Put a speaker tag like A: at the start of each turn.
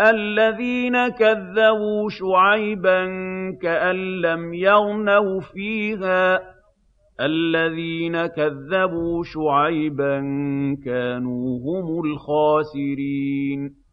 A: الَّذِينَ كَذَّبُوا شُعَيْبًا كَأَن لَّمْ يَغْنَوْا فِيهَا ۚ. الَّذِينَ كَذَّبُوا شُعَيْبًا كَانُوا هُمُ الْخَاسِرِينَ.